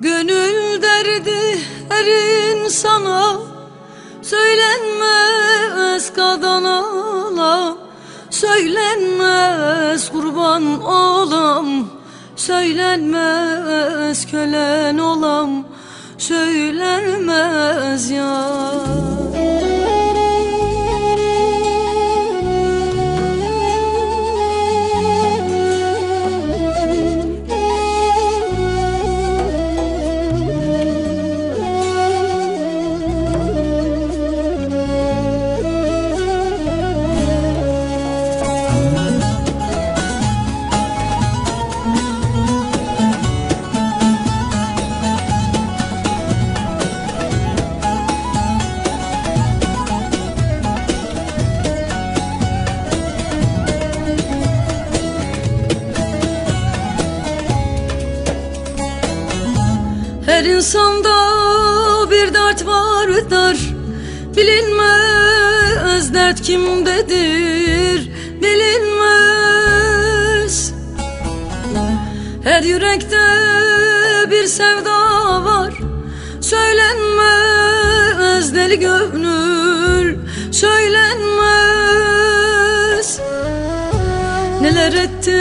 Gönül derdi her insana Söylenmez kadın olam Söylenmez kurban olam Söylenmez kölen olam Söylenmez ya insanda bir dert vardır. Bilinmez dert kimdedir? Bilinmez. Her yürekte bir sevda var. Söylenmez deli gönül. Söylenmez. Neler etti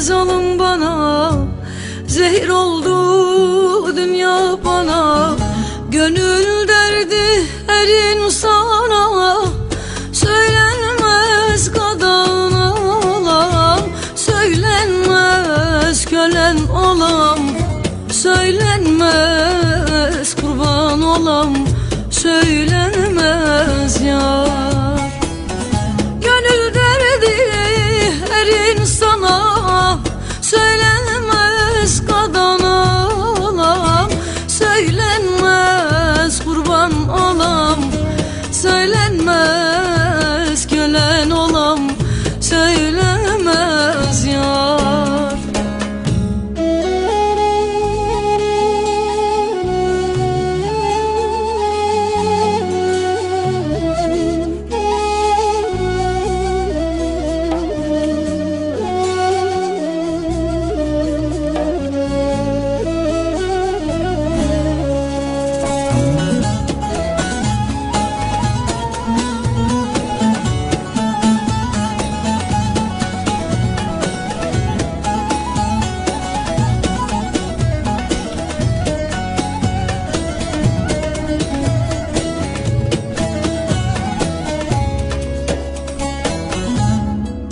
zalim bana? Zehir oldu Kölen olam Söylenmez kurban olam Söylenmez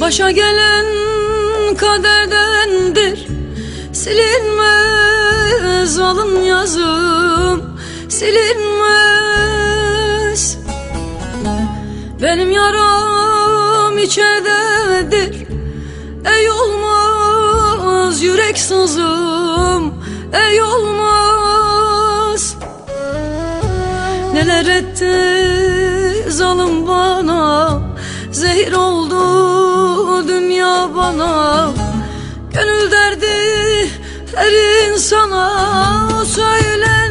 Başa gelen kaderdendir. Silinmez alın yazım Silinmez. Benim yaram içerdedir. Ey olmaz yürek sızım Ey olmaz. Neler etti zalim bana Zehir oldu dünya bana. Gönül derdi her insana. Söyle